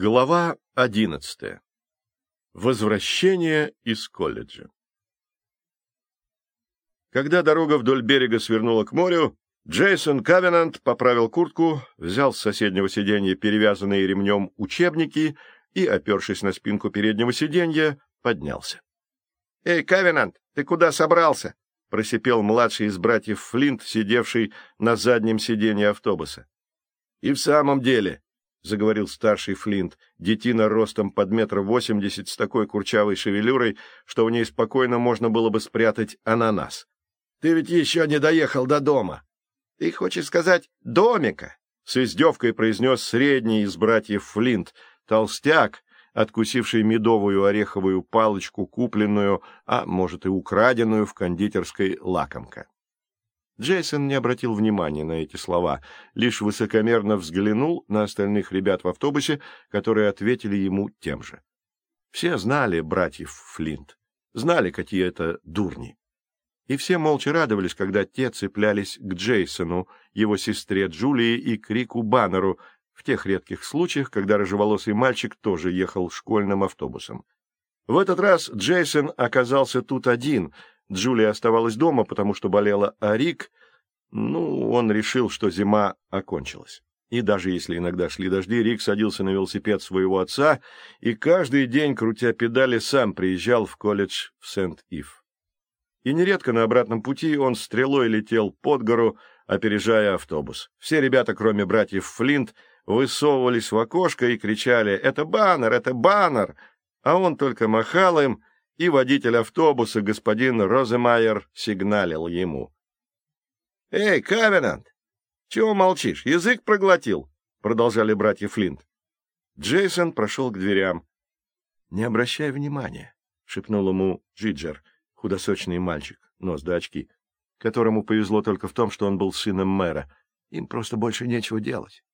Глава одиннадцатая. Возвращение из колледжа. Когда дорога вдоль берега свернула к морю, Джейсон Кавенант поправил куртку, взял с соседнего сиденья перевязанные ремнем учебники и, опершись на спинку переднего сиденья, поднялся. — Эй, Кавенант, ты куда собрался? — просипел младший из братьев Флинт, сидевший на заднем сиденье автобуса. — И в самом деле, — заговорил старший Флинт, детина ростом под метр восемьдесят с такой курчавой шевелюрой, что в ней спокойно можно было бы спрятать ананас. — Ты ведь еще не доехал до дома. — Ты хочешь сказать «домика»? — с издевкой произнес средний из братьев Флинт, толстяк, откусивший медовую ореховую палочку, купленную, а может и украденную в кондитерской лакомка. Джейсон не обратил внимания на эти слова, лишь высокомерно взглянул на остальных ребят в автобусе, которые ответили ему тем же. Все знали братьев Флинт, знали, какие это дурни. И все молча радовались, когда те цеплялись к Джейсону, его сестре Джулии и Крику Баннеру, в тех редких случаях, когда рыжеволосый мальчик тоже ехал школьным автобусом. В этот раз Джейсон оказался тут один — Джулия оставалась дома, потому что болела, а Рик... Ну, он решил, что зима окончилась. И даже если иногда шли дожди, Рик садился на велосипед своего отца и каждый день, крутя педали, сам приезжал в колледж в Сент-Ив. И нередко на обратном пути он стрелой летел под гору, опережая автобус. Все ребята, кроме братьев Флинт, высовывались в окошко и кричали «Это баннер! Это баннер!», а он только махал им и водитель автобуса, господин Роземайер, сигналил ему. — Эй, Кавенант, чего молчишь? Язык проглотил? — продолжали братья Флинт. Джейсон прошел к дверям. — Не обращай внимания, — шепнул ему Джиджер, худосочный мальчик, нос до очки, которому повезло только в том, что он был сыном мэра. Им просто больше нечего делать.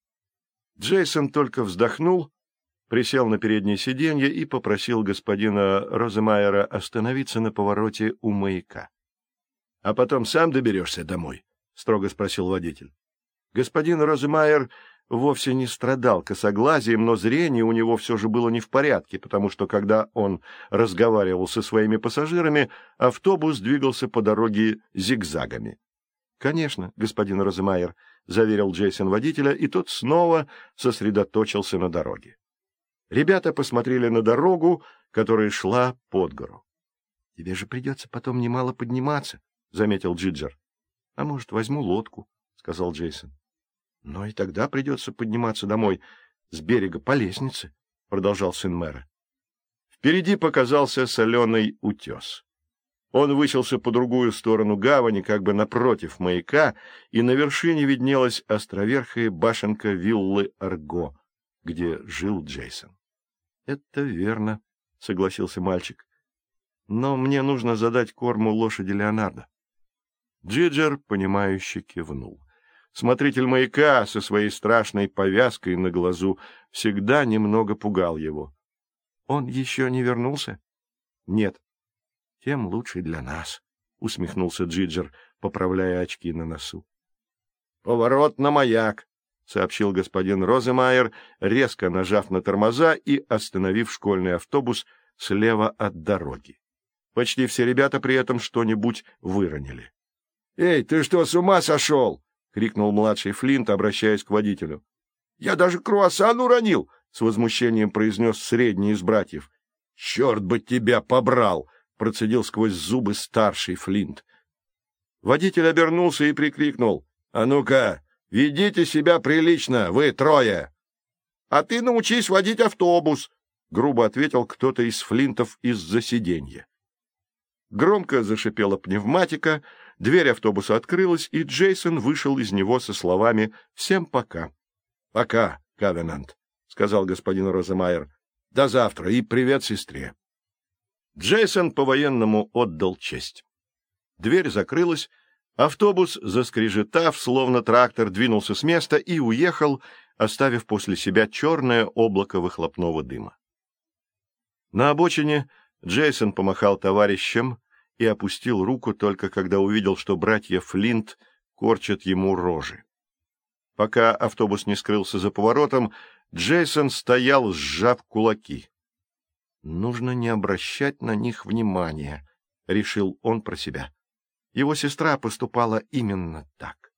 Джейсон только вздохнул присел на переднее сиденье и попросил господина Роземайера остановиться на повороте у маяка. — А потом сам доберешься домой? — строго спросил водитель. Господин Роземайер вовсе не страдал косоглазием, но зрение у него все же было не в порядке, потому что, когда он разговаривал со своими пассажирами, автобус двигался по дороге зигзагами. — Конечно, господин Роземайер, — заверил Джейсон водителя, и тот снова сосредоточился на дороге. Ребята посмотрели на дорогу, которая шла под гору. — Тебе же придется потом немало подниматься, — заметил Джиджер. — А может, возьму лодку, — сказал Джейсон. — Но и тогда придется подниматься домой с берега по лестнице, — продолжал сын мэра. Впереди показался соленый утес. Он высился по другую сторону гавани, как бы напротив маяка, и на вершине виднелась островерхая башенка виллы Арго где жил Джейсон. — Это верно, — согласился мальчик. — Но мне нужно задать корму лошади Леонардо. Джиджер, понимающе кивнул. Смотритель маяка со своей страшной повязкой на глазу всегда немного пугал его. — Он еще не вернулся? — Нет. — Тем лучше для нас, — усмехнулся Джиджер, поправляя очки на носу. — Поворот на маяк, — сообщил господин Роземайер, резко нажав на тормоза и остановив школьный автобус слева от дороги. Почти все ребята при этом что-нибудь выронили. — Эй, ты что, с ума сошел? — крикнул младший Флинт, обращаясь к водителю. — Я даже круассан уронил! — с возмущением произнес средний из братьев. — Черт бы тебя побрал! — процедил сквозь зубы старший Флинт. Водитель обернулся и прикрикнул. — А ну-ка, Ведите себя прилично, вы трое. — А ты научись водить автобус, — грубо ответил кто-то из флинтов из-за сиденья. Громко зашипела пневматика, дверь автобуса открылась, и Джейсон вышел из него со словами «Всем пока». — Пока, Кавенант, — сказал господин Роземайер. — До завтра и привет сестре. Джейсон по-военному отдал честь. Дверь закрылась, Автобус, заскрежетав, словно трактор, двинулся с места и уехал, оставив после себя черное облако выхлопного дыма. На обочине Джейсон помахал товарищам и опустил руку только когда увидел, что братья Флинт корчат ему рожи. Пока автобус не скрылся за поворотом, Джейсон стоял, сжав кулаки. «Нужно не обращать на них внимания», — решил он про себя. Его сестра поступала именно так.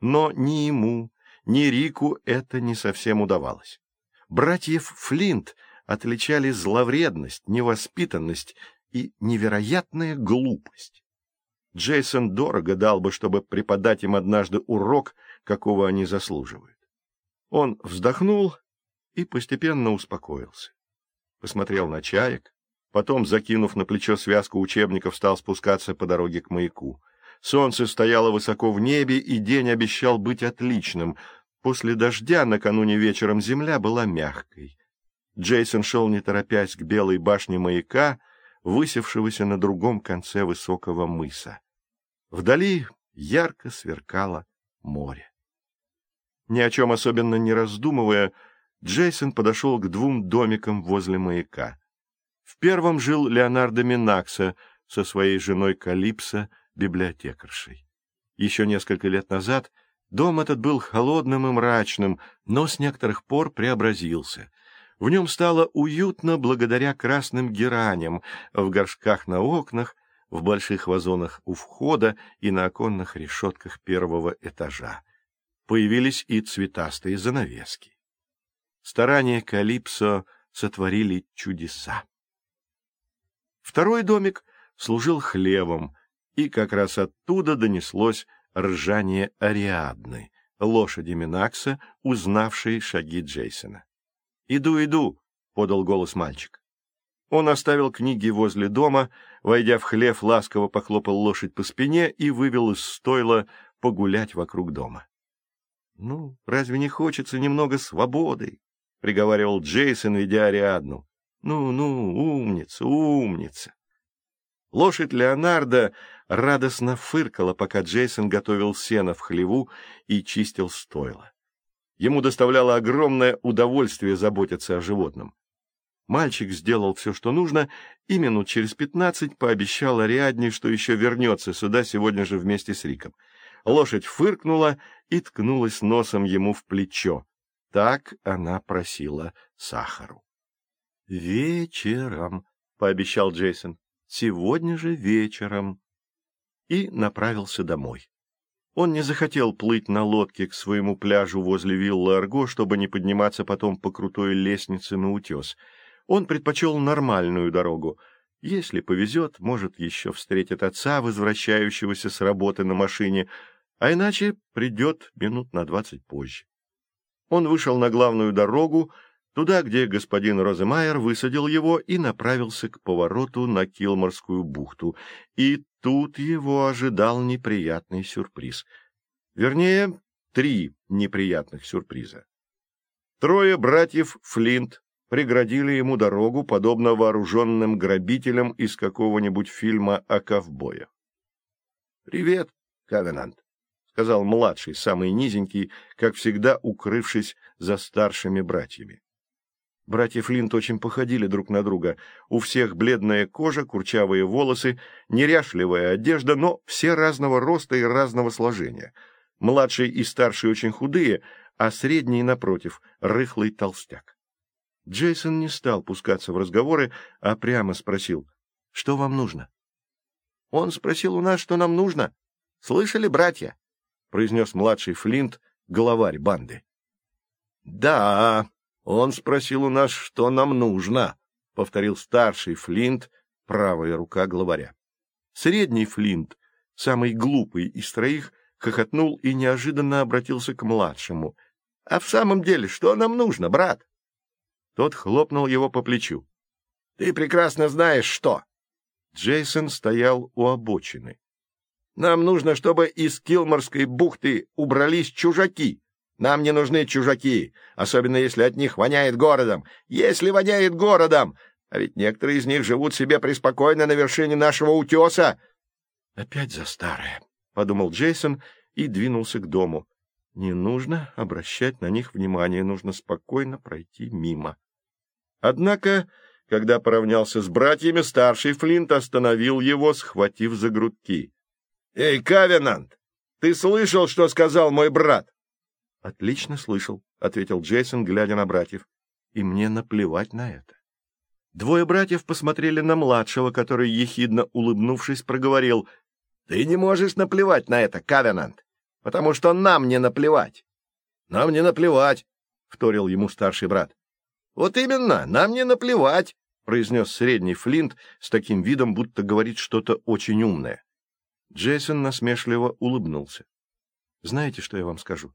Но ни ему, ни Рику это не совсем удавалось. Братьев Флинт отличали зловредность, невоспитанность и невероятная глупость. Джейсон дорого дал бы, чтобы преподать им однажды урок, какого они заслуживают. Он вздохнул и постепенно успокоился. Посмотрел на чаек, потом, закинув на плечо связку учебников, стал спускаться по дороге к маяку. Солнце стояло высоко в небе, и день обещал быть отличным. После дождя накануне вечером земля была мягкой. Джейсон шел, не торопясь, к белой башне маяка, высевшегося на другом конце высокого мыса. Вдали ярко сверкало море. Ни о чем особенно не раздумывая, Джейсон подошел к двум домикам возле маяка. В первом жил Леонардо Минакса со своей женой Калипсо, библиотекаршей. Еще несколько лет назад дом этот был холодным и мрачным, но с некоторых пор преобразился. В нем стало уютно благодаря красным гераням в горшках на окнах, в больших вазонах у входа и на оконных решетках первого этажа. Появились и цветастые занавески. Старания Калипсо сотворили чудеса. Второй домик служил хлевом, и как раз оттуда донеслось ржание Ариадны, лошади Минакса, узнавшей шаги Джейсона. «Иду, иду!» — подал голос мальчик. Он оставил книги возле дома, войдя в хлев, ласково похлопал лошадь по спине и вывел из стойла погулять вокруг дома. — Ну, разве не хочется немного свободы? — приговаривал Джейсон, ведя Ариадну. «Ну, — Ну-ну, умница, умница. Лошадь Леонардо радостно фыркала, пока Джейсон готовил сено в хлеву и чистил стойло. Ему доставляло огромное удовольствие заботиться о животном. Мальчик сделал все, что нужно, и минут через пятнадцать пообещал Ариадне, что еще вернется сюда сегодня же вместе с Риком. Лошадь фыркнула и ткнулась носом ему в плечо. Так она просила сахару. — Вечером, — пообещал Джейсон, — сегодня же вечером. И направился домой. Он не захотел плыть на лодке к своему пляжу возле виллы Арго, чтобы не подниматься потом по крутой лестнице на утес. Он предпочел нормальную дорогу. Если повезет, может, еще встретит отца, возвращающегося с работы на машине, а иначе придет минут на двадцать позже. Он вышел на главную дорогу, туда, где господин Роземайер высадил его и направился к повороту на Килморскую бухту. И тут его ожидал неприятный сюрприз. Вернее, три неприятных сюрприза. Трое братьев Флинт преградили ему дорогу, подобно вооруженным грабителям из какого-нибудь фильма о ковбоях. — Привет, Кавенант, — сказал младший, самый низенький, как всегда укрывшись за старшими братьями. Братья Флинт очень походили друг на друга. У всех бледная кожа, курчавые волосы, неряшливая одежда, но все разного роста и разного сложения. Младший и старший очень худые, а средний, напротив, рыхлый толстяк. Джейсон не стал пускаться в разговоры, а прямо спросил, что вам нужно? — Он спросил у нас, что нам нужно. Слышали, братья? — произнес младший Флинт, главарь банды. — Да, он спросил у нас, что нам нужно, — повторил старший Флинт, правая рука главаря. Средний Флинт, самый глупый из троих, хохотнул и неожиданно обратился к младшему. — А в самом деле, что нам нужно, брат? Тот хлопнул его по плечу. — Ты прекрасно знаешь, что. Джейсон стоял у обочины. — Нам нужно, чтобы из Килморской бухты убрались чужаки. Нам не нужны чужаки, особенно если от них воняет городом. Если воняет городом! А ведь некоторые из них живут себе преспокойно на вершине нашего утеса. — Опять за старое, — подумал Джейсон и двинулся к дому. Не нужно обращать на них внимание, нужно спокойно пройти мимо. Однако, когда поравнялся с братьями, старший Флинт остановил его, схватив за грудки. — Эй, Кавенант, ты слышал, что сказал мой брат? — Отлично слышал, — ответил Джейсон, глядя на братьев. — И мне наплевать на это. Двое братьев посмотрели на младшего, который, ехидно улыбнувшись, проговорил. — Ты не можешь наплевать на это, Кавенант, потому что нам не наплевать. — Нам не наплевать, — вторил ему старший брат. — Вот именно, нам не наплевать, — произнес средний Флинт с таким видом, будто говорит что-то очень умное. Джейсон насмешливо улыбнулся. — Знаете, что я вам скажу?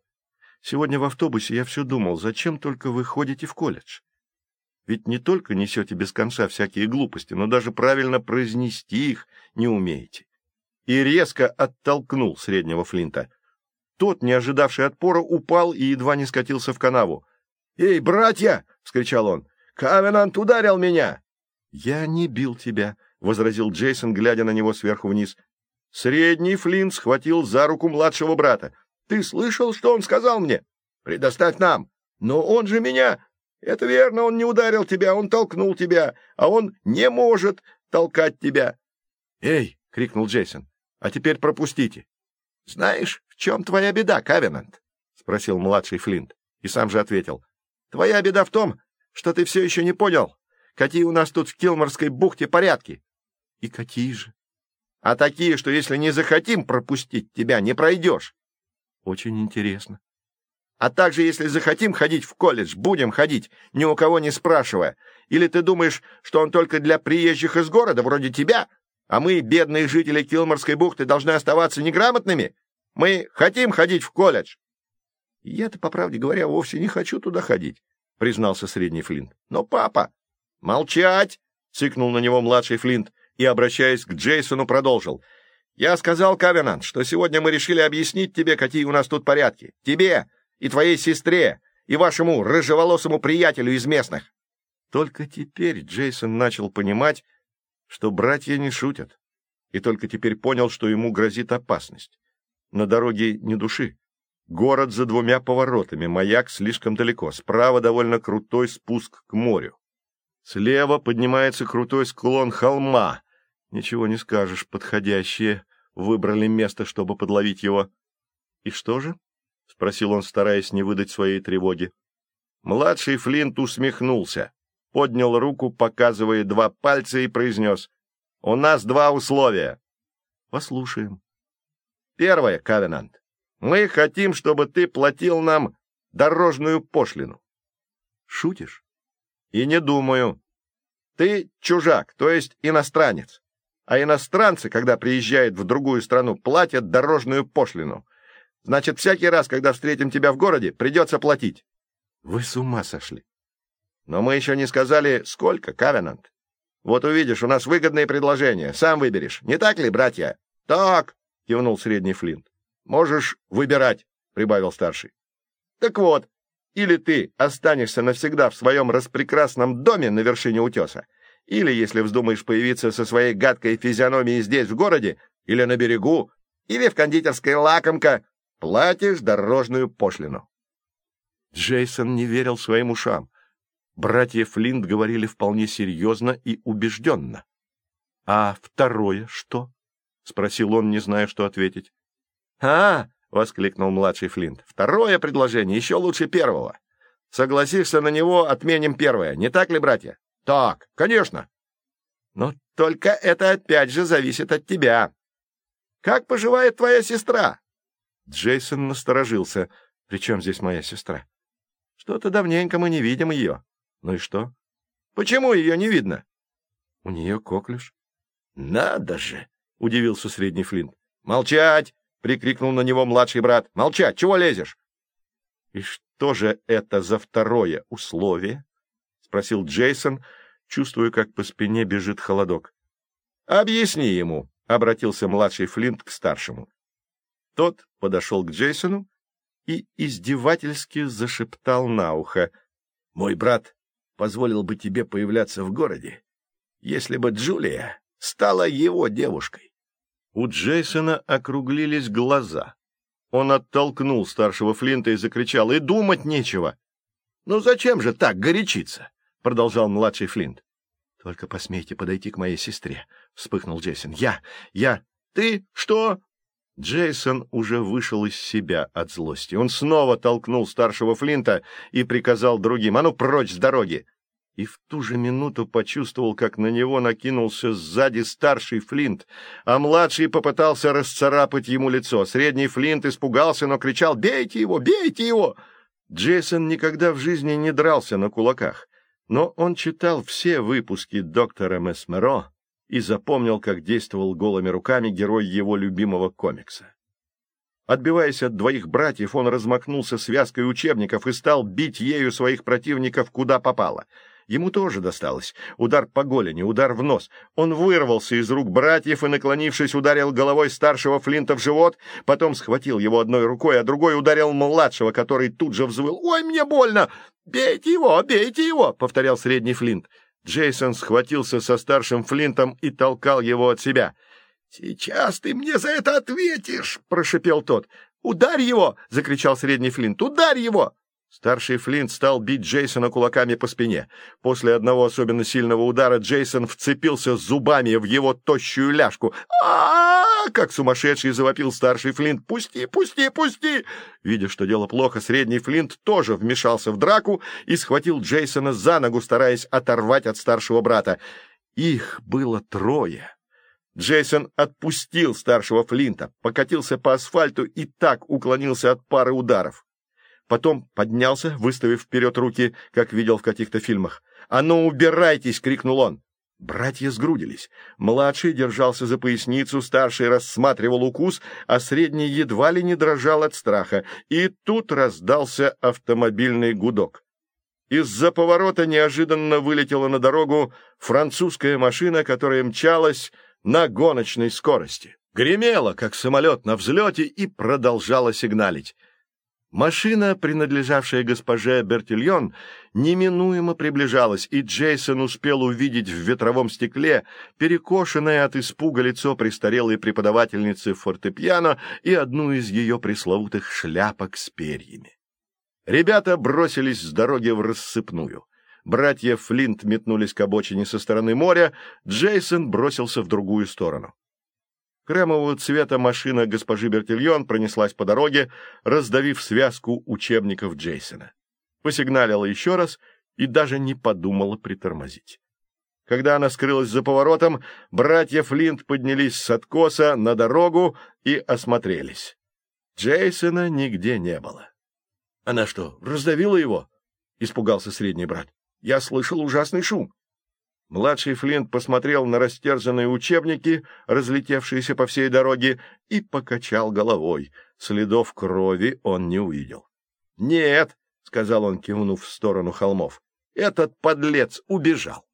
Сегодня в автобусе я все думал, зачем только вы ходите в колледж? Ведь не только несете без конца всякие глупости, но даже правильно произнести их не умеете. И резко оттолкнул среднего Флинта. Тот, не ожидавший отпора, упал и едва не скатился в канаву. — Эй, братья! — вскричал он. — Кавенант ударил меня! — Я не бил тебя, — возразил Джейсон, глядя на него сверху вниз. Средний Флинт схватил за руку младшего брата. — Ты слышал, что он сказал мне? — Предоставь нам! Но он же меня... Это верно, он не ударил тебя, он толкнул тебя, а он не может толкать тебя. — Эй! — крикнул Джейсон. — А теперь пропустите. — Знаешь, в чем твоя беда, Кавенант? — спросил младший Флинт. И сам же ответил. — Твоя беда в том, что ты все еще не понял, какие у нас тут в Килморской бухте порядки. — И какие же? — А такие, что если не захотим пропустить тебя, не пройдешь. — Очень интересно. А также, если захотим ходить в колледж, будем ходить, ни у кого не спрашивая. Или ты думаешь, что он только для приезжих из города, вроде тебя? А мы, бедные жители Килморской бухты, должны оставаться неграмотными? Мы хотим ходить в колледж. Я-то, по правде говоря, вовсе не хочу туда ходить, — признался средний Флинт. Но папа... Молчать! — цикнул на него младший Флинт и, обращаясь к Джейсону, продолжил. Я сказал, Кавенант, что сегодня мы решили объяснить тебе, какие у нас тут порядки. Тебе, и твоей сестре, и вашему рыжеволосому приятелю из местных. Только теперь Джейсон начал понимать, что братья не шутят, и только теперь понял, что ему грозит опасность. На дороге ни души. Город за двумя поворотами, маяк слишком далеко, справа довольно крутой спуск к морю. Слева поднимается крутой склон холма. Ничего не скажешь, подходящие выбрали место, чтобы подловить его. И что же? — спросил он, стараясь не выдать своей тревоги. Младший Флинт усмехнулся, поднял руку, показывая два пальца, и произнес. — У нас два условия. — Послушаем. — Первое, Кавенант. Мы хотим, чтобы ты платил нам дорожную пошлину. — Шутишь? — И не думаю. Ты чужак, то есть иностранец. А иностранцы, когда приезжают в другую страну, платят дорожную пошлину — Значит, всякий раз, когда встретим тебя в городе, придется платить. Вы с ума сошли. Но мы еще не сказали, сколько, Кавенант. Вот увидишь, у нас выгодные предложения. Сам выберешь. Не так ли, братья? Так, кивнул средний Флинт. Можешь выбирать, прибавил старший. Так вот, или ты останешься навсегда в своем распрекрасном доме на вершине утеса, или, если вздумаешь появиться со своей гадкой физиономией здесь, в городе, или на берегу, или в кондитерской лакомка, Платишь дорожную пошлину. Джейсон не верил своим ушам. Братья Флинт говорили вполне серьезно и убежденно. — А второе что? — спросил он, не зная, что ответить. — А! — воскликнул младший Флинт. — Второе предложение еще лучше первого. Согласишься на него, отменим первое. Не так ли, братья? — Так, конечно. — Но только это опять же зависит от тебя. Как поживает твоя сестра? Джейсон насторожился. — При чем здесь моя сестра? — Что-то давненько мы не видим ее. — Ну и что? — Почему ее не видно? — У нее коклюш. — Надо же! — удивился средний Флинт. — Молчать! — прикрикнул на него младший брат. — Молчать! Чего лезешь? — И что же это за второе условие? — спросил Джейсон, чувствуя, как по спине бежит холодок. — Объясни ему, — обратился младший Флинт к старшему. Тот подошел к Джейсону и издевательски зашептал на ухо. — Мой брат позволил бы тебе появляться в городе, если бы Джулия стала его девушкой. У Джейсона округлились глаза. Он оттолкнул старшего Флинта и закричал, «И думать нечего!» «Ну зачем же так горячиться?» — продолжал младший Флинт. «Только посмейте подойти к моей сестре», — вспыхнул Джейсон. «Я... я... Ты что?» Джейсон уже вышел из себя от злости. Он снова толкнул старшего Флинта и приказал другим «А ну прочь с дороги!» И в ту же минуту почувствовал, как на него накинулся сзади старший Флинт, а младший попытался расцарапать ему лицо. Средний Флинт испугался, но кричал «Бейте его! Бейте его!» Джейсон никогда в жизни не дрался на кулаках, но он читал все выпуски доктора Месмеро, и запомнил, как действовал голыми руками герой его любимого комикса. Отбиваясь от двоих братьев, он размахнулся связкой учебников и стал бить ею своих противников куда попало. Ему тоже досталось. Удар по голени, удар в нос. Он вырвался из рук братьев и, наклонившись, ударил головой старшего Флинта в живот, потом схватил его одной рукой, а другой ударил младшего, который тут же взвыл. «Ой, мне больно! Бейте его, бейте его!» — повторял средний Флинт. Джейсон схватился со старшим Флинтом и толкал его от себя. «Сейчас ты мне за это ответишь!» — прошипел тот. «Ударь его!» — закричал средний Флинт. «Ударь его!» Старший Флинт стал бить Джейсона кулаками по спине. После одного особенно сильного удара Джейсон вцепился зубами в его тощую ляжку. а, -а, -а Как сумасшедший завопил старший Флинт. «Пусти, пусти, пусти!» Видя, что дело плохо, средний Флинт тоже вмешался в драку и схватил Джейсона за ногу, стараясь оторвать от старшего брата. Их было трое. Джейсон отпустил старшего Флинта, покатился по асфальту и так уклонился от пары ударов потом поднялся, выставив вперед руки, как видел в каких-то фильмах. «А ну, убирайтесь!» — крикнул он. Братья сгрудились. Младший держался за поясницу, старший рассматривал укус, а средний едва ли не дрожал от страха. И тут раздался автомобильный гудок. Из-за поворота неожиданно вылетела на дорогу французская машина, которая мчалась на гоночной скорости. Гремела, как самолет на взлете, и продолжала сигналить. Машина, принадлежавшая госпоже Бертильон, неминуемо приближалась, и Джейсон успел увидеть в ветровом стекле перекошенное от испуга лицо престарелой преподавательницы фортепиано и одну из ее пресловутых шляпок с перьями. Ребята бросились с дороги в рассыпную. Братья Флинт метнулись к обочине со стороны моря, Джейсон бросился в другую сторону. Кремового цвета машина госпожи Бертильон пронеслась по дороге, раздавив связку учебников Джейсона. Посигналила еще раз и даже не подумала притормозить. Когда она скрылась за поворотом, братья Флинт поднялись с откоса на дорогу и осмотрелись. Джейсона нигде не было. — Она что, раздавила его? — испугался средний брат. — Я слышал ужасный шум. Младший Флинт посмотрел на растерзанные учебники, разлетевшиеся по всей дороге, и покачал головой. Следов крови он не увидел. — Нет, — сказал он, кивнув в сторону холмов, — этот подлец убежал.